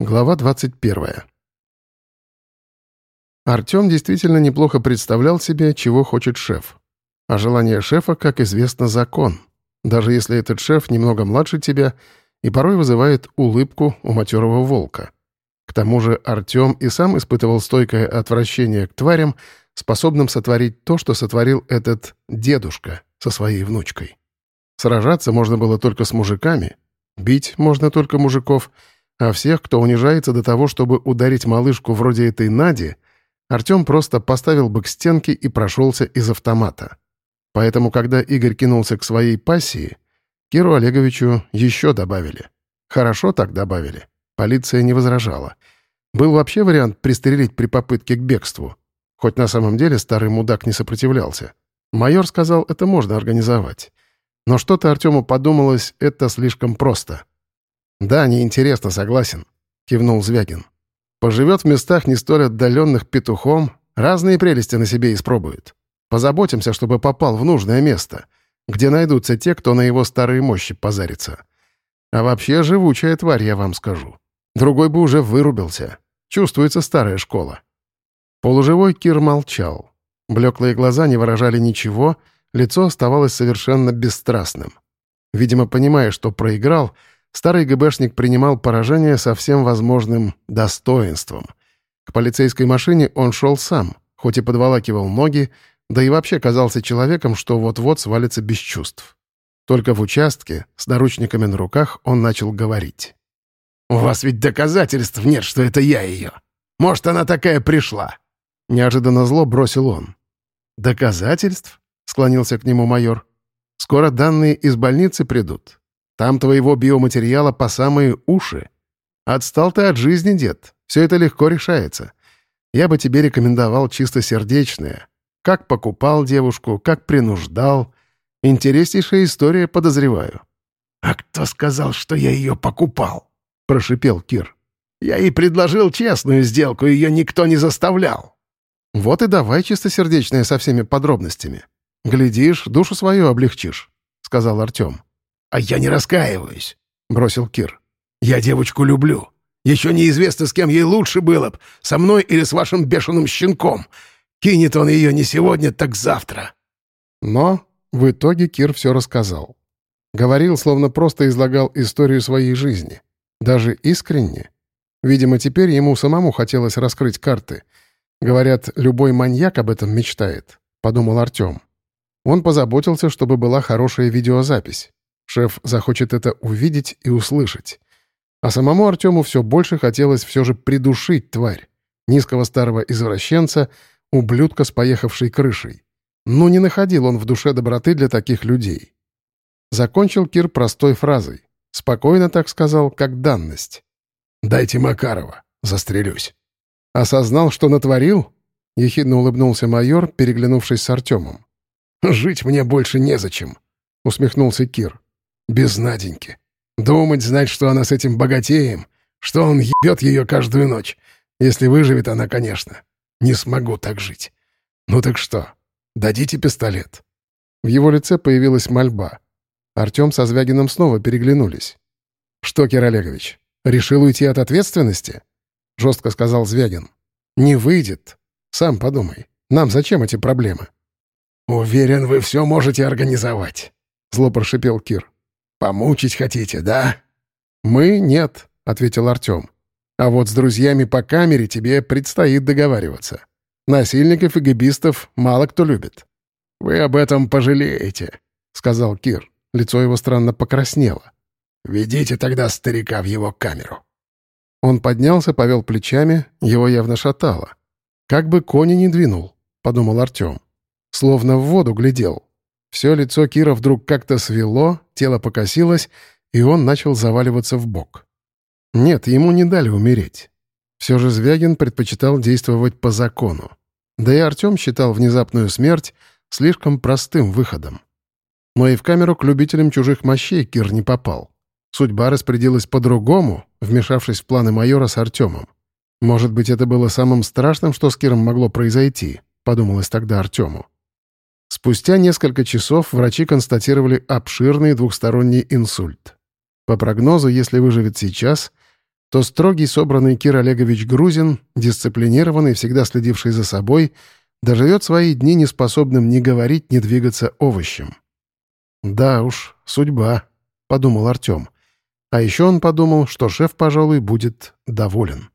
Глава 21. Артем действительно неплохо представлял себе, чего хочет шеф. А желание шефа, как известно, закон. Даже если этот шеф немного младше тебя и порой вызывает улыбку у матерого волка. К тому же Артем и сам испытывал стойкое отвращение к тварям, способным сотворить то, что сотворил этот дедушка со своей внучкой. Сражаться можно было только с мужиками, бить можно только мужиков — а всех, кто унижается до того, чтобы ударить малышку вроде этой Нади, Артем просто поставил бы к стенке и прошелся из автомата. Поэтому, когда Игорь кинулся к своей пассии, Киру Олеговичу еще добавили. Хорошо так добавили. Полиция не возражала. Был вообще вариант пристрелить при попытке к бегству. Хоть на самом деле старый мудак не сопротивлялся. Майор сказал, это можно организовать. Но что-то Артему подумалось, это слишком просто — «Да, неинтересно, согласен», — кивнул Звягин. «Поживет в местах не столь отдаленных петухом, разные прелести на себе испробует. Позаботимся, чтобы попал в нужное место, где найдутся те, кто на его старые мощи позарится. А вообще живучая тварь, я вам скажу. Другой бы уже вырубился. Чувствуется старая школа». Полуживой Кир молчал. Блеклые глаза не выражали ничего, лицо оставалось совершенно бесстрастным. Видимо, понимая, что проиграл, — Старый ГБшник принимал поражение со всем возможным достоинством. К полицейской машине он шел сам, хоть и подволакивал ноги, да и вообще казался человеком, что вот-вот свалится без чувств. Только в участке, с наручниками на руках, он начал говорить. «У вас ведь доказательств нет, что это я ее. Может, она такая пришла?» Неожиданно зло бросил он. «Доказательств?» — склонился к нему майор. «Скоро данные из больницы придут. Там твоего биоматериала по самые уши. Отстал ты от жизни, дед. Все это легко решается. Я бы тебе рекомендовал чистосердечное. Как покупал девушку, как принуждал. Интереснейшая история, подозреваю». «А кто сказал, что я ее покупал?» — прошипел Кир. «Я ей предложил честную сделку, ее никто не заставлял». «Вот и давай чистосердечное со всеми подробностями. Глядишь, душу свою облегчишь», — сказал Артем. «А я не раскаиваюсь», — бросил Кир. «Я девочку люблю. Еще неизвестно, с кем ей лучше было б, со мной или с вашим бешеным щенком. Кинет он ее не сегодня, так завтра». Но в итоге Кир все рассказал. Говорил, словно просто излагал историю своей жизни. Даже искренне. Видимо, теперь ему самому хотелось раскрыть карты. Говорят, любой маньяк об этом мечтает, — подумал Артем. Он позаботился, чтобы была хорошая видеозапись. Шеф захочет это увидеть и услышать. А самому Артему все больше хотелось все же придушить тварь. Низкого старого извращенца, ублюдка с поехавшей крышей. Но не находил он в душе доброты для таких людей. Закончил Кир простой фразой. Спокойно так сказал, как данность. «Дайте Макарова, застрелюсь». «Осознал, что натворил?» — ехидно улыбнулся майор, переглянувшись с Артемом. «Жить мне больше незачем», — усмехнулся Кир. Без Наденьки. Думать, знать, что она с этим богатеем, что он ебет ее каждую ночь. Если выживет она, конечно. Не смогу так жить. Ну так что, дадите пистолет?» В его лице появилась мольба. Артем со Звягиным снова переглянулись. «Что, Кир Олегович, решил уйти от ответственности?» — жестко сказал Звягин. «Не выйдет. Сам подумай. Нам зачем эти проблемы?» «Уверен, вы все можете организовать», — зло прошипел Кир. Помучить хотите, да?» «Мы — нет», — ответил Артем. «А вот с друзьями по камере тебе предстоит договариваться. Насильников и гибистов мало кто любит». «Вы об этом пожалеете», — сказал Кир. Лицо его странно покраснело. «Ведите тогда старика в его камеру». Он поднялся, повел плечами, его явно шатало. «Как бы кони не двинул», — подумал Артем. Словно в воду глядел. Все лицо Кира вдруг как-то свело, тело покосилось, и он начал заваливаться в бок. Нет, ему не дали умереть. Все же Звягин предпочитал действовать по закону. Да и Артем считал внезапную смерть слишком простым выходом. Но и в камеру к любителям чужих мощей Кир не попал. Судьба распорядилась по-другому, вмешавшись в планы майора с Артемом. Может быть, это было самым страшным, что с Киром могло произойти, подумалось тогда Артему. Спустя несколько часов врачи констатировали обширный двухсторонний инсульт. По прогнозу, если выживет сейчас, то строгий, собранный Кир Олегович Грузин, дисциплинированный, всегда следивший за собой, доживет свои дни неспособным ни говорить, ни двигаться овощем. «Да уж, судьба», — подумал Артем. А еще он подумал, что шеф, пожалуй, будет доволен.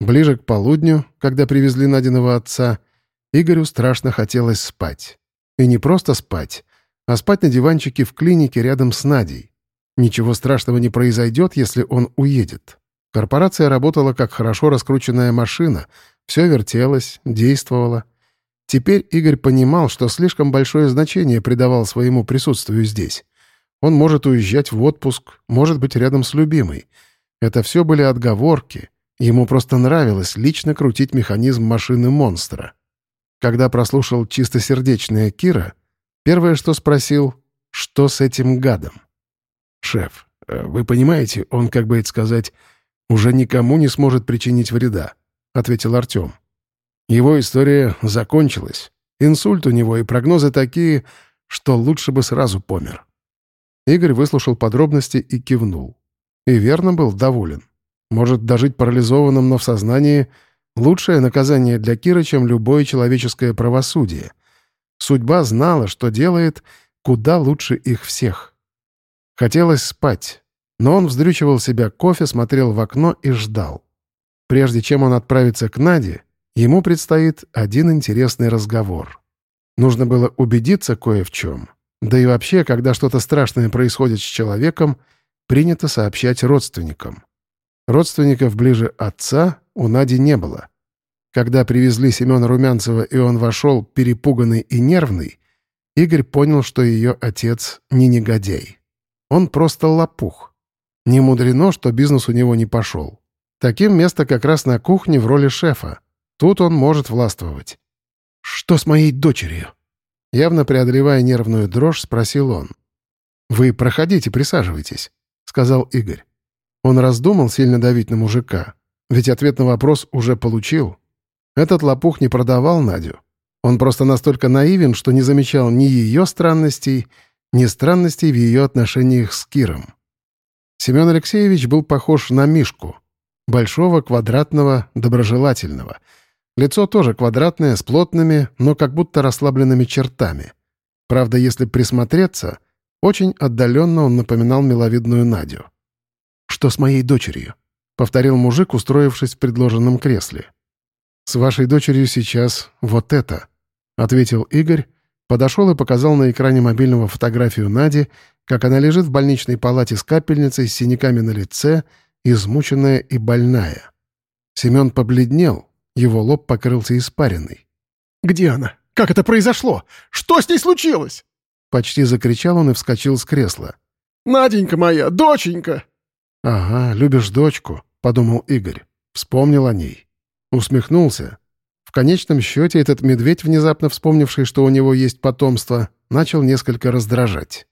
Ближе к полудню, когда привезли Надиного отца, Игорю страшно хотелось спать. И не просто спать, а спать на диванчике в клинике рядом с Надей. Ничего страшного не произойдет, если он уедет. Корпорация работала как хорошо раскрученная машина, все вертелось, действовало. Теперь Игорь понимал, что слишком большое значение придавал своему присутствию здесь. Он может уезжать в отпуск, может быть рядом с любимой. Это все были отговорки. Ему просто нравилось лично крутить механизм машины монстра. Когда прослушал чистосердечная Кира, первое, что спросил, что с этим гадом? «Шеф, э, вы понимаете, он, как бы это сказать, уже никому не сможет причинить вреда», — ответил Артем. «Его история закончилась. Инсульт у него и прогнозы такие, что лучше бы сразу помер». Игорь выслушал подробности и кивнул. И верно был доволен. Может, дожить парализованным, но в сознании — Лучшее наказание для Кира, чем любое человеческое правосудие. Судьба знала, что делает куда лучше их всех. Хотелось спать, но он вздрючивал себя кофе, смотрел в окно и ждал. Прежде чем он отправится к Наде, ему предстоит один интересный разговор. Нужно было убедиться кое в чем. Да и вообще, когда что-то страшное происходит с человеком, принято сообщать родственникам. Родственников ближе отца у Нади не было. Когда привезли Семена Румянцева, и он вошел, перепуганный и нервный, Игорь понял, что ее отец не негодяй. Он просто лопух. Не мудрено, что бизнес у него не пошел. Таким место как раз на кухне в роли шефа. Тут он может властвовать. «Что с моей дочерью?» Явно преодолевая нервную дрожь, спросил он. «Вы проходите, присаживайтесь», — сказал Игорь. Он раздумал сильно давить на мужика, ведь ответ на вопрос уже получил. Этот лопух не продавал Надю. Он просто настолько наивен, что не замечал ни ее странностей, ни странностей в ее отношениях с Киром. Семен Алексеевич был похож на Мишку. Большого, квадратного, доброжелательного. Лицо тоже квадратное, с плотными, но как будто расслабленными чертами. Правда, если присмотреться, очень отдаленно он напоминал миловидную Надю. «Что с моей дочерью?» — повторил мужик, устроившись в предложенном кресле. «С вашей дочерью сейчас вот это», — ответил Игорь, подошел и показал на экране мобильного фотографию Нади, как она лежит в больничной палате с капельницей, с синяками на лице, измученная и больная. Семен побледнел, его лоб покрылся испариной. «Где она? Как это произошло? Что с ней случилось?» Почти закричал он и вскочил с кресла. «Наденька моя, доченька!» «Ага, любишь дочку», — подумал Игорь. Вспомнил о ней. Усмехнулся. В конечном счете этот медведь, внезапно вспомнивший, что у него есть потомство, начал несколько раздражать.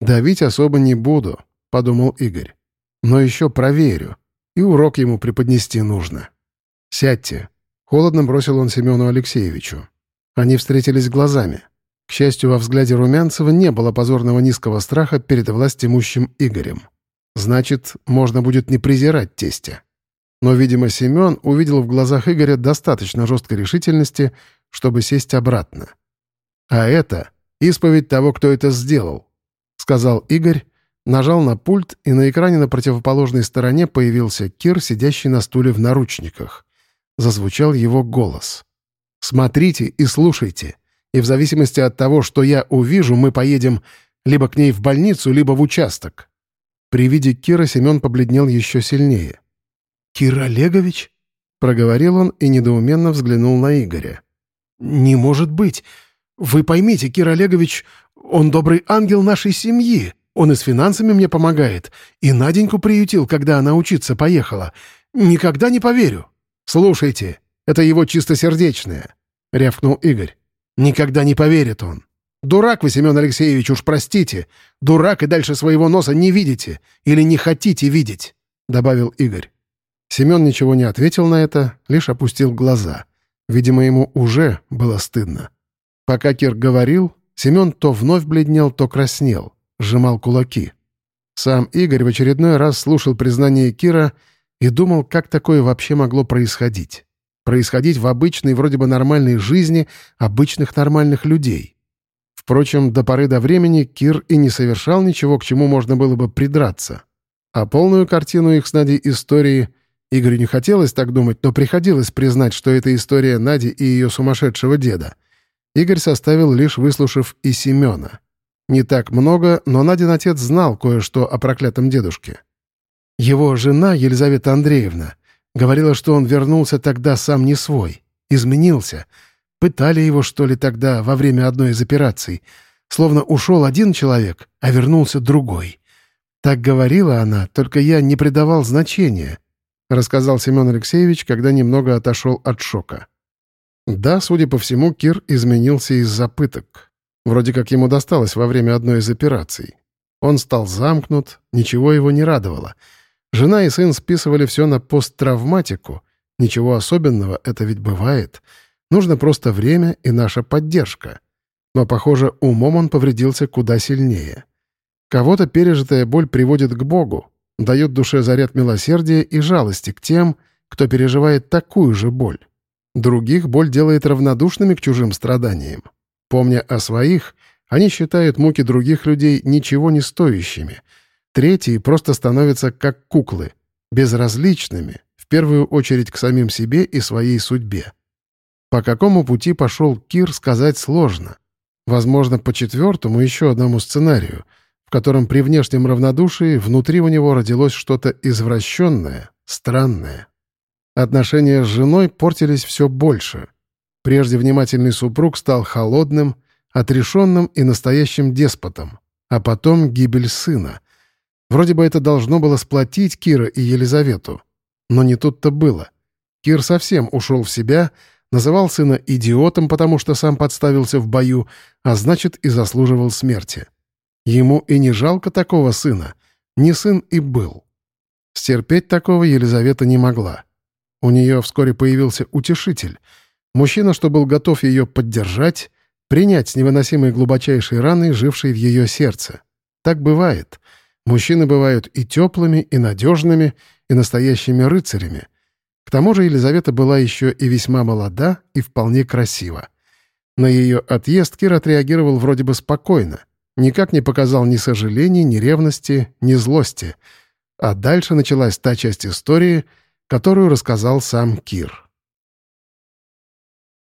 «Давить особо не буду», — подумал Игорь. «Но еще проверю, и урок ему преподнести нужно». «Сядьте», — холодно бросил он Семену Алексеевичу. Они встретились глазами. К счастью, во взгляде Румянцева не было позорного низкого страха перед властимущим Игорем. Значит, можно будет не презирать тестя. Но, видимо, Семен увидел в глазах Игоря достаточно жесткой решительности, чтобы сесть обратно. «А это исповедь того, кто это сделал», — сказал Игорь, нажал на пульт, и на экране на противоположной стороне появился Кир, сидящий на стуле в наручниках. Зазвучал его голос. «Смотрите и слушайте, и в зависимости от того, что я увижу, мы поедем либо к ней в больницу, либо в участок». При виде Кира Семен побледнел еще сильнее. «Кир Олегович?» — проговорил он и недоуменно взглянул на Игоря. «Не может быть! Вы поймите, Кир Олегович, он добрый ангел нашей семьи. Он и с финансами мне помогает, и Наденьку приютил, когда она учиться поехала. Никогда не поверю». «Слушайте, это его чистосердечное», — рявкнул Игорь. «Никогда не поверит он. Дурак вы, Семен Алексеевич, уж простите. Дурак и дальше своего носа не видите. Или не хотите видеть», — добавил Игорь. Семен ничего не ответил на это, лишь опустил глаза. Видимо, ему уже было стыдно. Пока Кир говорил, Семен то вновь бледнел, то краснел, сжимал кулаки. Сам Игорь в очередной раз слушал признание Кира и думал, как такое вообще могло происходить. Происходить в обычной, вроде бы нормальной жизни обычных нормальных людей. Впрочем, до поры до времени Кир и не совершал ничего, к чему можно было бы придраться. А полную картину их с Надей истории Игорю не хотелось так думать, но приходилось признать, что это история Нади и ее сумасшедшего деда. Игорь составил, лишь выслушав и Семена. Не так много, но Надин отец знал кое-что о проклятом дедушке. Его жена, Елизавета Андреевна, говорила, что он вернулся тогда сам не свой, изменился. Пытали его, что ли, тогда, во время одной из операций. Словно ушел один человек, а вернулся другой. Так говорила она, только я не придавал значения —— рассказал Семен Алексеевич, когда немного отошел от шока. Да, судя по всему, Кир изменился из-за пыток. Вроде как ему досталось во время одной из операций. Он стал замкнут, ничего его не радовало. Жена и сын списывали все на посттравматику. Ничего особенного, это ведь бывает. Нужно просто время и наша поддержка. Но, похоже, умом он повредился куда сильнее. Кого-то пережитая боль приводит к Богу, дает душе заряд милосердия и жалости к тем, кто переживает такую же боль. Других боль делает равнодушными к чужим страданиям. Помня о своих, они считают муки других людей ничего не стоящими. Третьи просто становятся как куклы, безразличными, в первую очередь к самим себе и своей судьбе. По какому пути пошел Кир, сказать сложно. Возможно, по четвертому еще одному сценарию — в котором при внешнем равнодушии внутри у него родилось что-то извращенное, странное. Отношения с женой портились все больше. Прежде внимательный супруг стал холодным, отрешенным и настоящим деспотом, а потом гибель сына. Вроде бы это должно было сплотить Кира и Елизавету. Но не тут-то было. Кир совсем ушел в себя, называл сына идиотом, потому что сам подставился в бою, а значит и заслуживал смерти. Ему и не жалко такого сына. Не сын и был. Стерпеть такого Елизавета не могла. У нее вскоре появился утешитель. Мужчина, что был готов ее поддержать, принять с невыносимой глубочайшей раной, жившей в ее сердце. Так бывает. Мужчины бывают и теплыми, и надежными, и настоящими рыцарями. К тому же Елизавета была еще и весьма молода и вполне красива. На ее отъезд Кир отреагировал вроде бы спокойно никак не показал ни сожаления, ни ревности, ни злости. А дальше началась та часть истории, которую рассказал сам Кир.